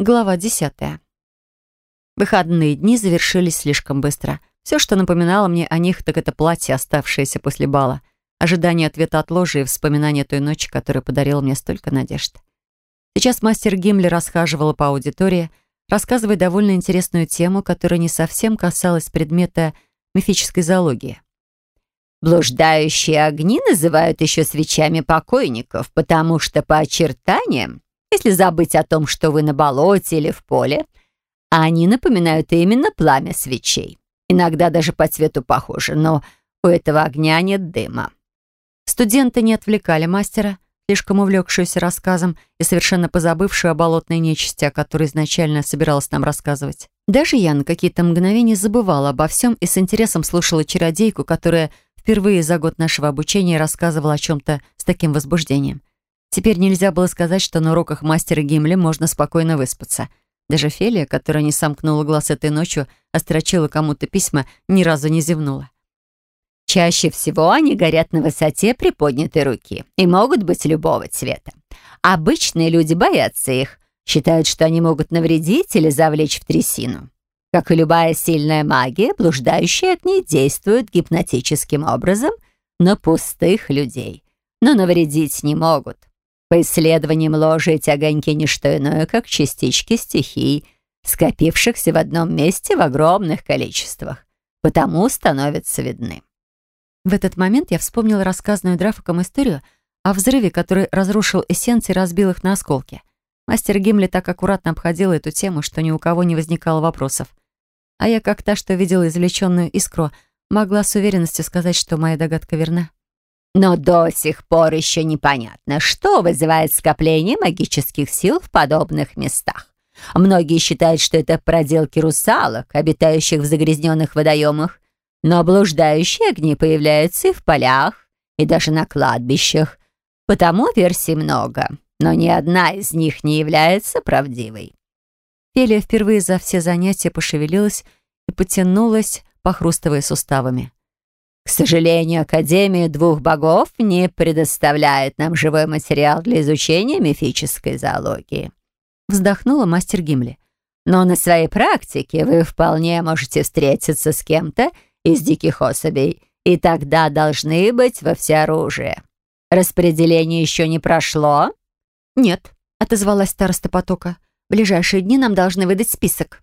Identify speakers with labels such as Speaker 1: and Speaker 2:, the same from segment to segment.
Speaker 1: Глава десятая. Выходные дни завершились слишком быстро. Все, что напоминало мне о них, так это платье, оставшееся после бала, ожидание ответа от ложи и вспоминание той ночи, которая подарила мне столько надежд. Сейчас мастер Гимли расхаживала по аудитории, рассказывая довольно интересную тему, которая не совсем касалась предмета мифической зоологии.
Speaker 2: Блуждающие огни называют еще свечами покойников, потому что по очертаниям если забыть о том, что вы на болоте или в поле, они напоминают именно пламя свечей. Иногда даже по цвету похожи, но у этого огня нет дыма.
Speaker 1: Студенты не отвлекали мастера, слишком увлекшуюся рассказом и совершенно позабывшую о болотной нечисти, о которой изначально собиралась нам рассказывать. Даже я на какие-то мгновения забывала обо всем и с интересом слушала чародейку, которая впервые за год нашего обучения рассказывала о чем-то с таким возбуждением. Теперь нельзя было сказать, что на уроках мастера Гимли можно спокойно выспаться. Даже Фелия, которая не сомкнула глаз этой ночью, острочила кому-то письма, ни разу не зевнула.
Speaker 2: Чаще всего они горят на высоте приподнятой руки и могут быть любого цвета. Обычные люди боятся их, считают, что они могут навредить или завлечь в трясину. Как и любая сильная магия, блуждающие огни действуют гипнотическим образом на пустых людей, но навредить не могут. По исследованиям ложи эти огоньки не что иное, как частички стихий, скопившихся в одном месте в огромных количествах, потому становятся видны.
Speaker 1: В этот момент я вспомнила рассказанную Драфиком историю о взрыве, который разрушил эссенции и разбил их на осколки. Мастер Гимли так аккуратно обходил эту тему, что ни у кого не возникало вопросов. А я, как та, что видела извлеченную искру, могла с уверенностью сказать, что моя догадка верна.
Speaker 2: Но до сих пор еще непонятно, что вызывает скопление магических сил в подобных местах. Многие считают, что это проделки русалок, обитающих в загрязненных водоемах, но блуждающие огни появляются и в полях, и даже на кладбищах. Потому версий много, но ни одна из них не является правдивой.
Speaker 1: Фелия впервые за все занятия пошевелилась и потянулась, похрустывая суставами.
Speaker 2: К сожалению, Академия двух богов не предоставляет нам живой материал для изучения мифической зоологии.
Speaker 1: Вздохнула мастер Гимли.
Speaker 2: Но на своей практике вы вполне можете встретиться с кем-то из диких особей, и тогда должны быть во всеоружие. Распределение еще не прошло?
Speaker 1: Нет, отозвалась староста потока. В ближайшие дни нам должны выдать список.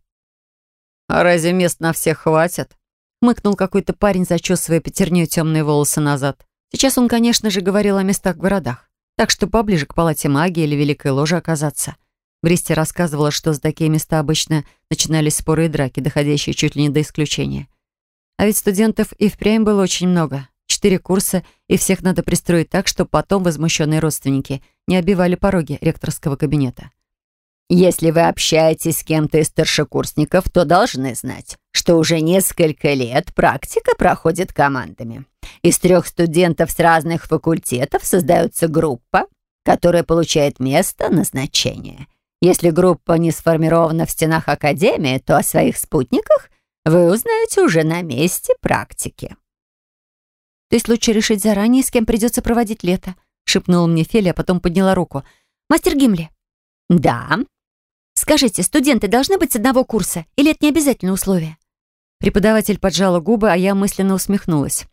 Speaker 3: А разве мест на всех хватит? Хмыкнул какой-то парень, зачесывая пятерней темные волосы назад. Сейчас он, конечно же, говорил о местах в городах. Так что поближе к палате магии или Великой Ложе оказаться. Бристи рассказывала, что за такие места обычно начинались споры и драки, доходящие чуть ли не до исключения. А ведь студентов и впрямь было очень много. Четыре курса, и всех надо пристроить так, чтобы потом возмущенные родственники не обивали пороги ректорского кабинета.
Speaker 2: Если вы общаетесь с кем-то из старшекурсников, то должны знать, что уже несколько лет практика проходит командами. Из трех студентов с разных факультетов создается группа, которая получает место назначения. Если группа не сформирована в стенах Академии, то о своих спутниках вы узнаете уже на месте практики.
Speaker 1: «То есть лучше решить заранее, с кем придется проводить лето?» — шепнула мне Феля, а потом подняла руку. «Мастер Гимли».
Speaker 2: «Да»,
Speaker 1: Скажите, студенты должны быть с одного курса или это не обязательное условие?» Преподаватель поджала губы, а я мысленно усмехнулась.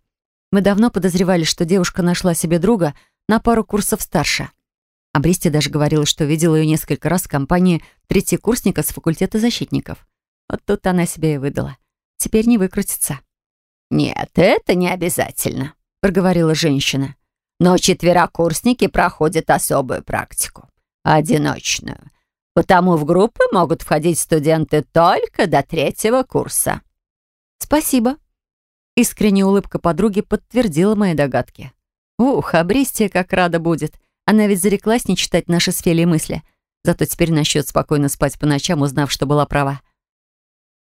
Speaker 1: Мы давно подозревали, что девушка нашла себе друга на пару курсов старше. А Бристи даже говорила, что видела ее несколько раз в компании третьекурсника с факультета защитников. Вот тут она себя и выдала. Теперь не выкрутится.
Speaker 2: «Нет, это не обязательно», — проговорила женщина. «Но четверокурсники проходят особую практику. Одиночную. Потому в группы могут входить студенты только до третьего курса».
Speaker 1: «Спасибо». Искренняя улыбка подруги подтвердила мои догадки. «Ух, а Бристия как рада будет. Она ведь зареклась не читать наши с Фелей мысли. Зато теперь насчет спокойно спать по ночам, узнав, что была права».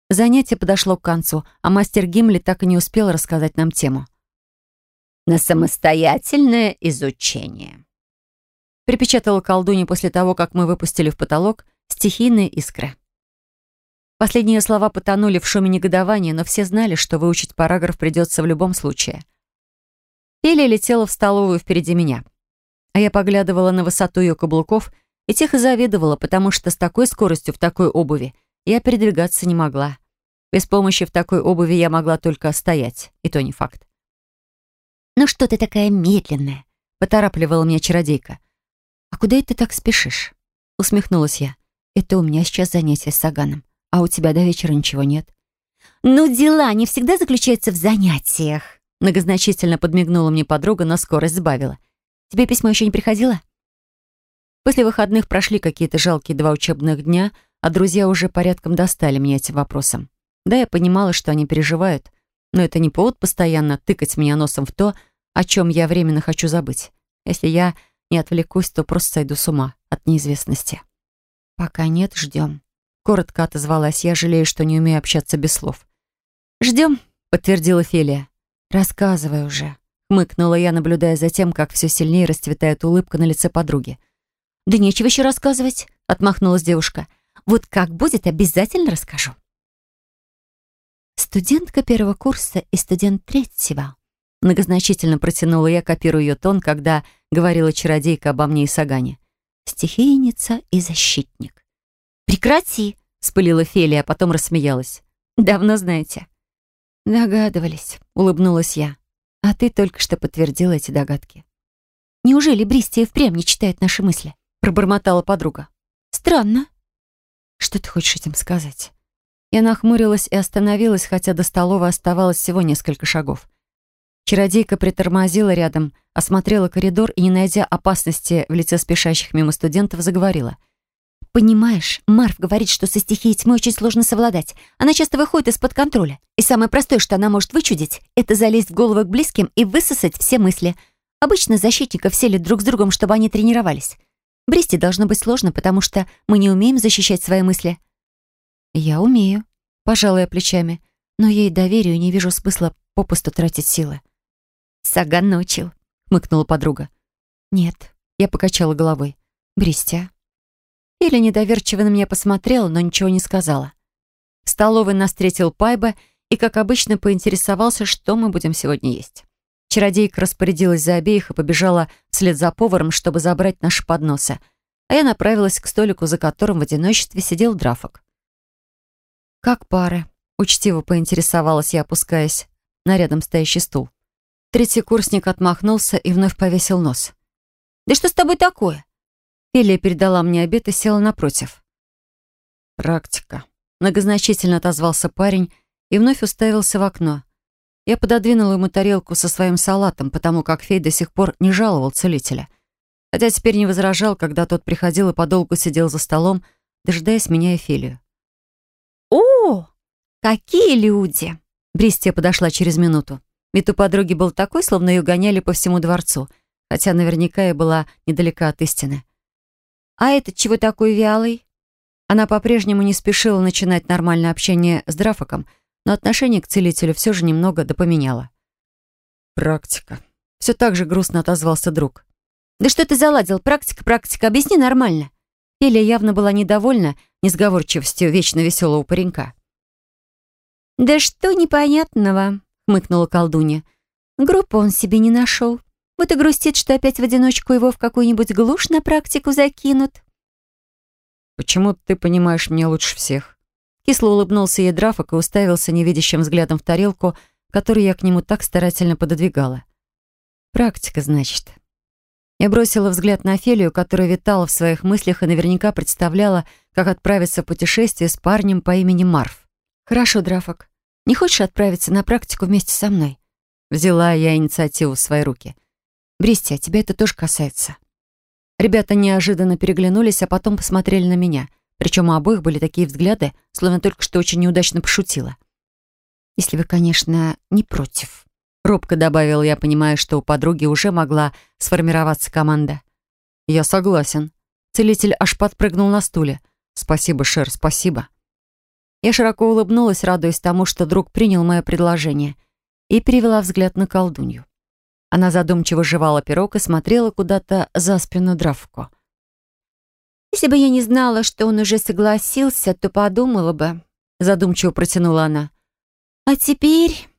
Speaker 1: Занятие подошло к концу, а мастер Гимли так и не успел рассказать нам тему.
Speaker 2: «На самостоятельное изучение»,
Speaker 1: припечатала колдунья после того, как мы выпустили в потолок стихийные искры. Последние слова потонули в шуме негодования, но все знали, что выучить параграф придется в любом случае. Фелия летела в столовую впереди меня, а я поглядывала на высоту ее каблуков И тихо завидовала, потому что с такой скоростью в такой обуви я передвигаться не могла. Без помощи в такой обуви я могла только стоять, и то не факт.
Speaker 2: «Ну что ты такая медленная?» — поторапливала меня чародейка.
Speaker 1: «А куда это так спешишь?» — усмехнулась я. «Это у меня сейчас занятие с Саганом, а у тебя до вечера ничего нет».
Speaker 2: «Ну, дела не всегда заключаются в занятиях», —
Speaker 1: многозначительно подмигнула мне подруга, но скорость сбавила. «Тебе письмо еще не приходило?» После выходных прошли какие-то жалкие два учебных дня, а друзья уже порядком достали меня этим вопросом. Да, я понимала, что они переживают, но это не повод постоянно тыкать меня носом в то, о чем я временно хочу забыть. Если я не отвлекусь, то просто сойду с ума от неизвестности. «Пока нет, ждем», — коротко отозвалась я, жалею, что не умею общаться без слов.
Speaker 2: «Ждем», —
Speaker 1: подтвердила Фелия. «Рассказывай уже», — хмыкнула я, наблюдая за тем, как все сильнее расцветает улыбка на лице подруги.
Speaker 2: «Да нечего еще рассказывать», — отмахнулась девушка. «Вот как будет, обязательно расскажу».
Speaker 1: «Студентка первого курса и студент третьего», многозначительно протянула я, копируя ее тон, когда говорила чародейка обо мне и Сагане. «Стихийница и защитник».
Speaker 2: «Прекрати!» — спылила Фелия, а потом рассмеялась. «Давно знаете».
Speaker 1: «Догадывались», — улыбнулась я. «А ты только что подтвердила эти догадки».
Speaker 2: «Неужели Бристия впрямь не читает наши мысли?» — пробормотала подруга. «Странно».
Speaker 1: «Что ты хочешь этим сказать?» Я нахмурилась и остановилась, хотя до столовой оставалось всего несколько шагов. Чародейка притормозила рядом, осмотрела коридор и, не найдя опасности в лице спешащих мимо студентов, заговорила.
Speaker 2: «Понимаешь, Марф говорит, что со стихией тьмы очень сложно совладать. Она часто выходит из-под контроля. И самое простое, что она может вычудить, это залезть в голову к близким и высосать все мысли. Обычно защитников селят друг с другом, чтобы они тренировались. Бристе должно быть сложно, потому что мы не умеем защищать свои мысли».
Speaker 1: «Я умею», — пожалуя плечами, «но ей доверию не вижу смысла попусту тратить силы».
Speaker 2: «Саган научил», — хмыкнула подруга.
Speaker 1: «Нет», — я покачала головой. «Бристя». Или недоверчиво на меня посмотрела, но ничего не сказала. В столовой нас встретил Пайба и, как обычно, поинтересовался, что мы будем сегодня есть. Чародейка распорядилась за обеих и побежала вслед за поваром, чтобы забрать наши подносы, а я направилась к столику, за которым в одиночестве сидел Драфок. «Как пары?» — учтиво поинтересовалась я, опускаясь на рядом стоящий стул. Третий курсник отмахнулся и вновь повесил нос.
Speaker 2: «Да что с тобой такое?»
Speaker 1: Элия передала мне обед и села напротив. «Практика», — многозначительно отозвался парень и вновь уставился в окно. Я пододвинула ему тарелку со своим салатом, потому как Фей до сих пор не жаловал целителя. Хотя теперь не возражал, когда тот приходил и подолгу сидел за столом, дожидаясь меня и Фелию.
Speaker 2: «О, какие люди!»
Speaker 1: Бристия подошла через минуту. Вид у подруги был такой, словно ее гоняли по всему дворцу, хотя наверняка я была недалека от истины.
Speaker 2: «А этот чего такой вялый?»
Speaker 1: Она по-прежнему не спешила начинать нормальное общение с Драфоком, но отношение к целителю все же немного допоменяло. «Практика». Все так же грустно отозвался друг.
Speaker 2: «Да что ты заладил? Практика, практика. Объясни нормально».
Speaker 1: Фелия явно была недовольна несговорчивостью вечно веселого паренька.
Speaker 2: «Да что непонятного?» — хмыкнула колдунья. «Группу он себе не нашел. Вот и грустит, что опять в одиночку его в какую-нибудь глушь на практику закинут».
Speaker 1: «Почему ты понимаешь меня лучше всех?» Кисло улыбнулся ей Драфок и уставился невидящим взглядом в тарелку, которую я к нему так старательно пододвигала. «Практика, значит». Я бросила взгляд на Офелию, которая витала в своих мыслях и наверняка представляла, как отправиться в путешествие с парнем по имени Марф. «Хорошо, Драфок. Не хочешь отправиться на практику вместе со мной?» Взяла я инициативу в свои руки. «Бристия, тебя это тоже касается». Ребята неожиданно переглянулись, а потом посмотрели на меня. Причем у обоих были такие взгляды, словно только что очень неудачно пошутила. «Если вы, конечно, не против», — робко добавил я, понимая, что у подруги уже могла сформироваться команда. «Я согласен». Целитель аж подпрыгнул на стуле. «Спасибо, Шер, спасибо». Я широко улыбнулась, радуясь тому, что друг принял мое предложение, и перевела взгляд на колдунью. Она задумчиво жевала пирог и смотрела куда-то за спину Дравку.
Speaker 2: «Если бы я не знала, что он уже согласился, то подумала бы», задумчиво протянула она. «А теперь...»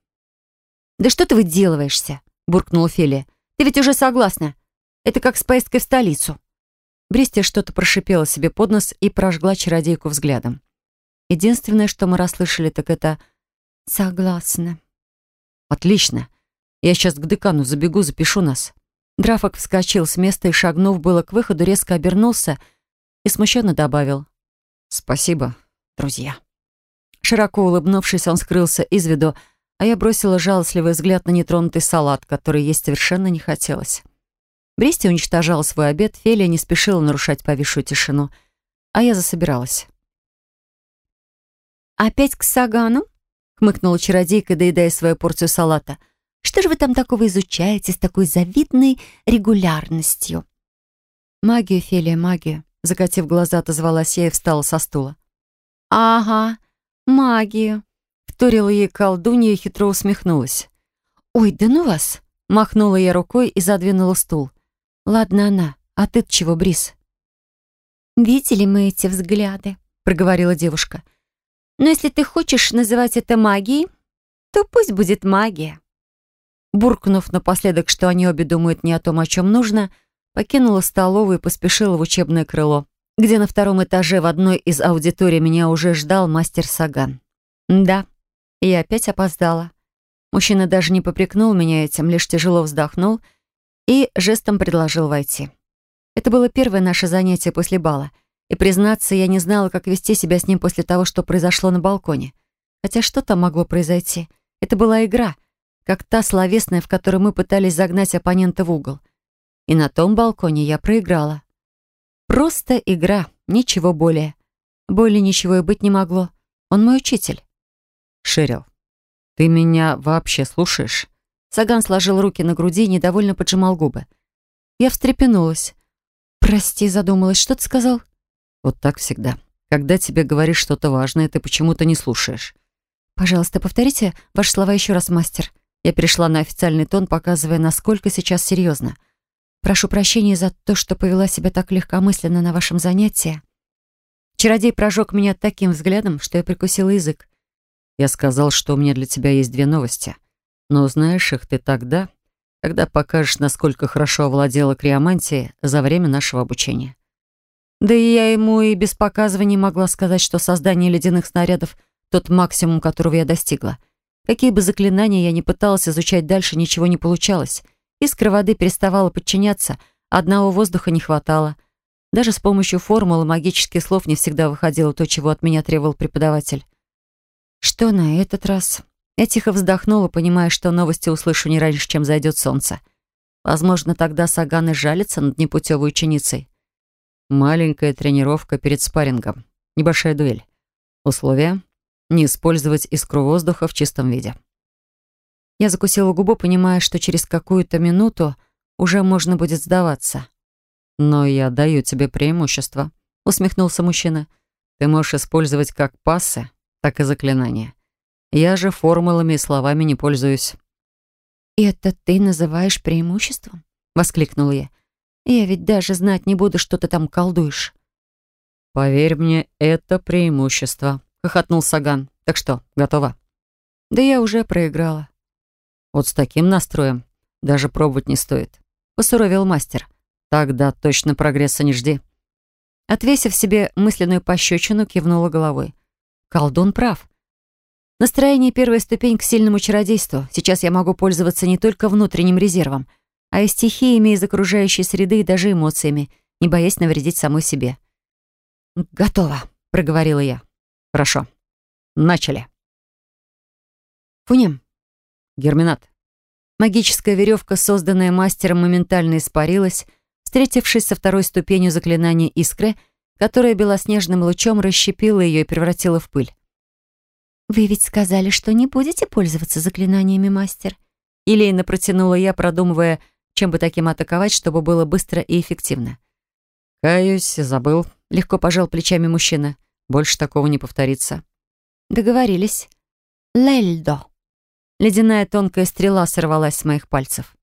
Speaker 1: «Да что ты выделываешься?» буркнула Фелия. «Ты ведь уже согласна. Это как с поездкой в столицу». Бристия что-то прошипела себе под нос и прожгла чародейку взглядом. Единственное, что мы расслышали, так это «Согласна». «Отлично. Я сейчас к декану забегу, запишу нас». Драфок вскочил с места и, шагнув было к выходу, резко обернулся и смущенно добавил «Спасибо, друзья». Широко улыбнувшись, он скрылся из виду, а я бросила жалостливый взгляд на нетронутый салат, который есть совершенно не хотелось. Бристи уничтожала свой обед, Фелия не спешила нарушать повисшую тишину, а я засобиралась.
Speaker 2: «Опять к Сагану?» — хмыкнула чародейка, доедая свою порцию салата. «Что же вы там такого изучаете с такой завидной регулярностью?»
Speaker 1: «Магию, Фелия, магию», — закатив глаза, отозвалась я и встала со стула.
Speaker 2: «Ага, магию», — вторила ей колдунья и хитро усмехнулась.
Speaker 1: «Ой, да ну вас!» — махнула я рукой и задвинула стул. «Ладно она, а ты чего, Брис?»
Speaker 2: «Видели мы эти взгляды?» — проговорила девушка. «Но если ты хочешь называть это магией, то пусть будет магия».
Speaker 1: Буркнув напоследок, что они обе думают не о том, о чем нужно, покинула столовую и поспешила в учебное крыло, где на втором этаже в одной из аудиторий меня уже ждал мастер Саган. Да, я опять опоздала. Мужчина даже не попрекнул меня этим, лишь тяжело вздохнул — и жестом предложил войти. Это было первое наше занятие после бала, и, признаться, я не знала, как вести себя с ним после того, что произошло на балконе. Хотя что там могло произойти? Это была игра, как та словесная, в которой мы пытались загнать оппонента в угол. И на том балконе я проиграла. Просто игра, ничего более. Более ничего и быть не могло. Он мой учитель. Шерил, ты меня вообще слушаешь? Саган сложил руки на груди и недовольно поджимал губы. Я встрепенулась. «Прости», — задумалась. «Что ты сказал?» «Вот так всегда. Когда тебе говоришь что-то важное, ты почему-то не слушаешь». «Пожалуйста, повторите ваши слова еще раз, мастер». Я перешла на официальный тон, показывая, насколько сейчас серьезно. «Прошу прощения за то, что повела себя так легкомысленно на вашем занятии». Чародей прожег меня таким взглядом, что я прикусила язык. «Я сказал, что у меня для тебя есть две новости. Но узнаешь их ты тогда, когда покажешь, насколько хорошо овладела криомантией за время нашего обучения. Да и я ему и без показывания могла сказать, что создание ледяных снарядов — тот максимум, которого я достигла. Какие бы заклинания я ни пыталась изучать дальше, ничего не получалось. Искра воды переставала подчиняться, одного воздуха не хватало. Даже с помощью формул и магических слов не всегда выходило то, чего от меня требовал преподаватель. Что на этот раз? Я тихо вздохнула, понимая, что новости услышу не раньше, чем зайдет солнце. Возможно, тогда Саган и жалится над непутевой ученицей. Маленькая тренировка перед спаррингом. Небольшая дуэль. Условия — не использовать искру воздуха в чистом виде. Я закусила губу, понимая, что через какую-то минуту уже можно будет сдаваться. «Но я даю тебе преимущество», — усмехнулся мужчина. «Ты можешь использовать как пассы, так и заклинания. Я же формулами и словами не пользуюсь».
Speaker 2: «Это ты называешь преимуществом?» — воскликнула я. «Я ведь даже знать не буду, что ты там колдуешь».
Speaker 1: «Поверь мне, это преимущество», — хохотнул Саган. «Так что, готова?» «Да я уже проиграла». «Вот с таким настроем даже пробовать не стоит», — посуровил мастер. «Тогда точно прогресса не жди». Отвесив себе мысленную пощечину, кивнула головой. «Колдун прав. Настроение — первая ступень к сильному чародейству. Сейчас я могу пользоваться не только внутренним резервом, а и стихиями из окружающей среды и даже эмоциями, не боясь навредить самой себе. «Готово», — проговорила я. «Хорошо. Начали». Фунем. Герминат. Магическая веревка, созданная мастером, моментально испарилась, встретившись со второй ступенью заклинания искры, которая белоснежным лучом расщепила ее и превратила в пыль.
Speaker 2: «Вы ведь сказали, что не будете пользоваться заклинаниями, мастер?»
Speaker 1: Елейно протянула я, продумывая, чем бы таким атаковать, чтобы было быстро и эффективно. «Каюсь, забыл», — легко пожал плечами мужчина. «Больше такого не повторится».
Speaker 2: «Договорились. Лельдо».
Speaker 1: Ледяная тонкая стрела сорвалась с моих пальцев.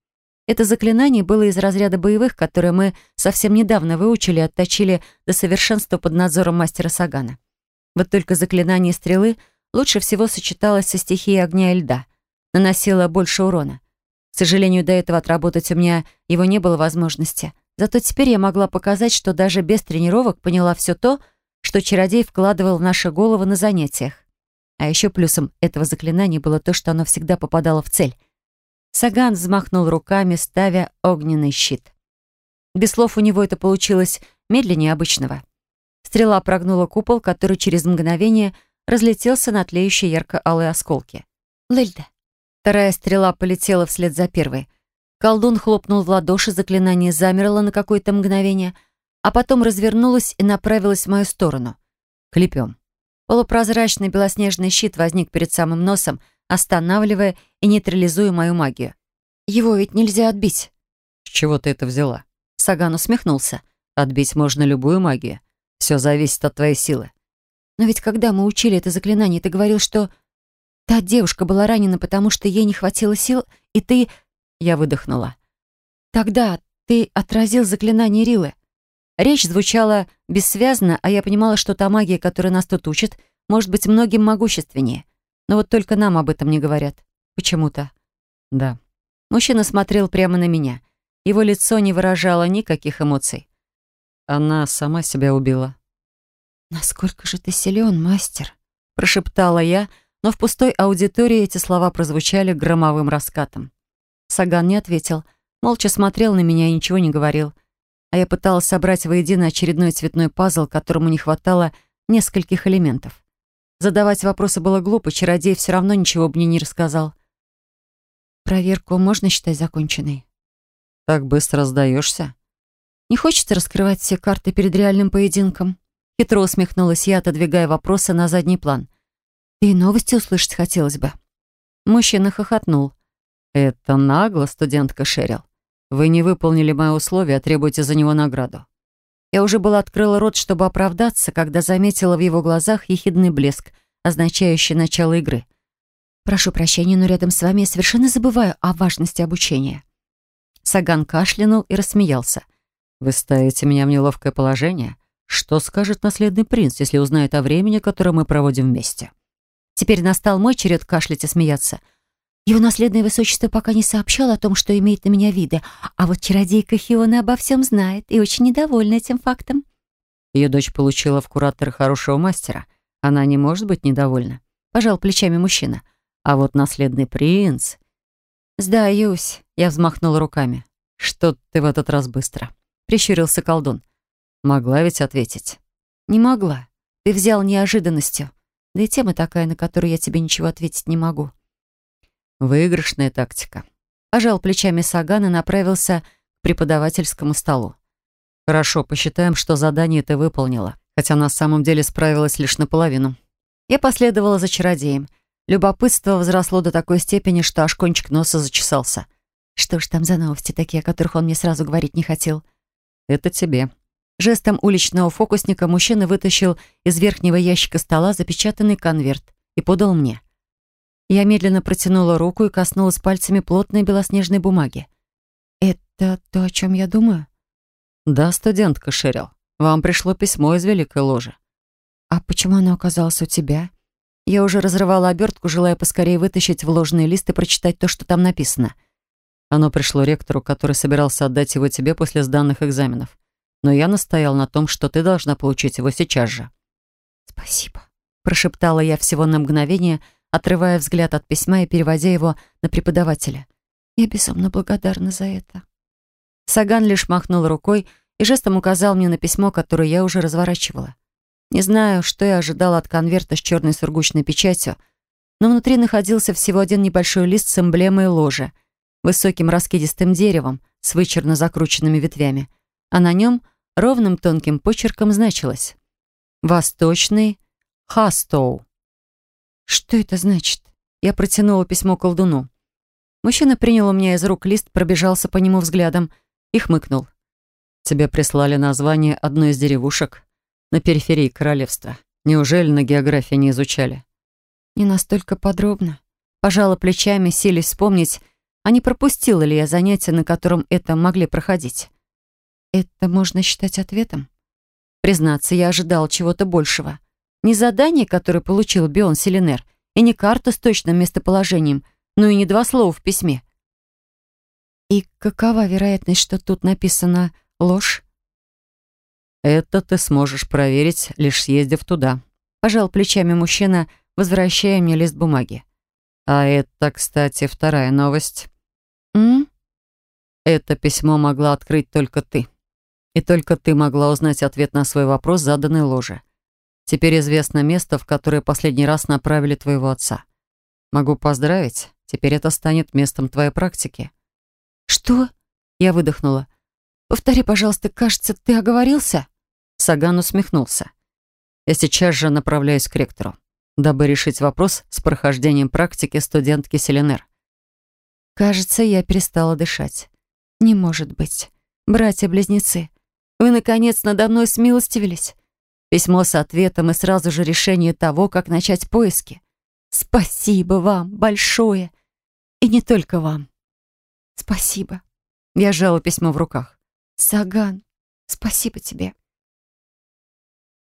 Speaker 1: Это заклинание было из разряда боевых, которые мы совсем недавно выучили и отточили до совершенства под надзором мастера Сагана. Вот только заклинание стрелы — лучше всего сочеталась со стихией огня и льда, наносила больше урона. К сожалению, до этого отработать у меня его не было возможности. Зато теперь я могла показать, что даже без тренировок поняла все то, что чародей вкладывал в наши головы на занятиях. А еще плюсом этого заклинания было то, что оно всегда попадало в цель. Саган взмахнул руками, ставя огненный щит. Без слов у него это получилось медленнее обычного. Стрела прогнула купол, который через мгновение разлетелся на тлеющие ярко-алые осколки. «Лельда!» Вторая стрела полетела вслед за первой. Колдун хлопнул в ладоши, заклинание замерло на какое-то мгновение, а потом развернулось и направилось в мою сторону. Клепем. Полупрозрачный белоснежный щит возник перед самым носом, останавливая и нейтрализуя мою магию. Его ведь нельзя отбить.
Speaker 3: «С чего ты это взяла?»
Speaker 1: Саган усмехнулся.
Speaker 3: «Отбить можно любую магию. Все зависит от твоей силы».
Speaker 1: «Но ведь когда мы учили это заклинание, ты говорил, что та девушка была ранена, потому что ей не хватило сил, и ты...» Я выдохнула. «Тогда ты отразил заклинание Рилы». Речь звучала бессвязно, а я понимала, что та магия, которая нас тут учат, может быть многим могущественнее. Но вот только нам об этом не говорят. Почему-то.
Speaker 3: Да.
Speaker 1: Мужчина смотрел прямо на меня. Его лицо не выражало никаких эмоций.
Speaker 3: Она сама себя убила.
Speaker 1: «Насколько же ты силен, мастер?» Прошептала я, но в пустой аудитории эти слова прозвучали громовым раскатом. Саган не ответил, молча смотрел на меня и ничего не говорил. А я пыталась собрать воедино очередной цветной пазл, которому не хватало нескольких элементов. Задавать вопросы было глупо, чародей все равно ничего бы мне не рассказал. «Проверку можно считать законченной?»
Speaker 3: «Так быстро сдаешься?»
Speaker 1: Не хочется раскрывать все карты перед реальным поединком. Хитро усмехнулась я, отодвигая вопросы на задний план. И новости услышать хотелось бы. Мужчина хохотнул.
Speaker 3: «Это нагло, студентка Шерил. Вы не выполнили мои условия, а требуете за него награду».
Speaker 1: Я уже была открыла рот, чтобы оправдаться, когда заметила в его глазах ехидный блеск, означающий начало игры. «Прошу прощения, но рядом с вами я совершенно забываю о важности обучения». Саган кашлянул и рассмеялся.
Speaker 3: «Вы ставите меня в неловкое положение? Что скажет наследный принц, если узнает о времени, которое мы проводим вместе?»
Speaker 1: Теперь настал мой черед кашлять и смеяться. Его наследное высочество пока не сообщал о том, что имеет на меня виды, а вот чародейка Хиона обо всем знает и очень недовольна этим фактом.
Speaker 3: Ее дочь получила в кураторы хорошего мастера. Она не может быть недовольна. Пожал плечами мужчина. А вот наследный принц...
Speaker 1: «Сдаюсь», — я взмахнула руками.
Speaker 3: «Что ты в этот раз быстро?» прищурился колдун. Могла ведь ответить.
Speaker 1: Не могла. Ты взял неожиданностью. Да и тема такая, на которую я тебе ничего ответить не могу.
Speaker 3: Выигрышная тактика.
Speaker 1: Пожал плечами Саган и направился к преподавательскому столу.
Speaker 3: Хорошо, посчитаем, что задание ты выполнила, хотя на самом деле справилась лишь наполовину.
Speaker 1: Я последовала за чародеем. Любопытство возросло до такой степени, что аж кончик носа зачесался. Что ж там за новости такие, о которых он мне сразу говорить не хотел?
Speaker 3: — «Это тебе».
Speaker 1: Жестом уличного фокусника мужчина вытащил из верхнего ящика стола запечатанный конверт и подал мне. Я медленно протянула руку и коснулась пальцами плотной белоснежной бумаги. «Это то, о чем я думаю?»
Speaker 3: «Да, студентка Шерил. Вам пришло письмо из Великой Ложи».
Speaker 1: «А почему оно оказалось у тебя?» Я уже разрывала обертку, желая поскорее вытащить вложенный лист и прочитать то, что там написано.
Speaker 3: Оно пришло ректору, который собирался отдать его тебе после сданных экзаменов. Но я настоял на том, что ты должна получить его сейчас же».
Speaker 1: «Спасибо», — прошептала я всего на мгновение, отрывая взгляд от письма и переводя его на преподавателя. «Я безумно благодарна за это». Саган лишь махнул рукой и жестом указал мне на письмо, которое я уже разворачивала. Не знаю, что я ожидала от конверта с черной сургучной печатью, но внутри находился всего один небольшой лист с эмблемой ложи — высоким раскидистым деревом с вычурно закрученными ветвями, а на нем ровным тонким почерком значилось «Восточный Хастоу». «Что это значит?» Я протянула письмо колдуну. Мужчина принял у меня из рук лист, пробежался по нему взглядом и хмыкнул.
Speaker 3: «Тебе прислали название одной из деревушек на периферии королевства. Неужели на географии не изучали?»
Speaker 1: «Не настолько подробно». Пожала плечами, силясь вспомнить, а не пропустила ли я занятия, на котором это могли проходить? Это можно считать ответом? Признаться, я ожидал чего-то большего. Не задание, которое получил Бион Селенер, и не карта с точным местоположением, но и не два слова в письме. И какова вероятность, что тут написано ложь.
Speaker 3: Это ты сможешь проверить, лишь съездив туда. Пожал плечами мужчина, возвращая мне лист бумаги. А это, кстати, вторая новость.
Speaker 1: М?
Speaker 3: Это письмо могла открыть только ты. И только ты могла узнать ответ на свой вопрос, заданный ложе. Теперь известно место, в которое последний раз направили твоего отца. Могу поздравить, теперь это станет местом твоей практики.
Speaker 1: Что? Я выдохнула. Повтори, пожалуйста, кажется, ты оговорился?
Speaker 3: Саган усмехнулся. Я сейчас же направляюсь к ректору, дабы решить вопрос с прохождением практики студентки Селенер.
Speaker 1: Кажется, я перестала дышать. Не может быть. Братья-близнецы, вы, наконец, надо мной смилостивились. Письмо с ответом и сразу же решение того, как начать поиски. Спасибо вам большое. И не только вам. Спасибо.
Speaker 3: Я сжала письмо в руках.
Speaker 1: Саган, спасибо тебе.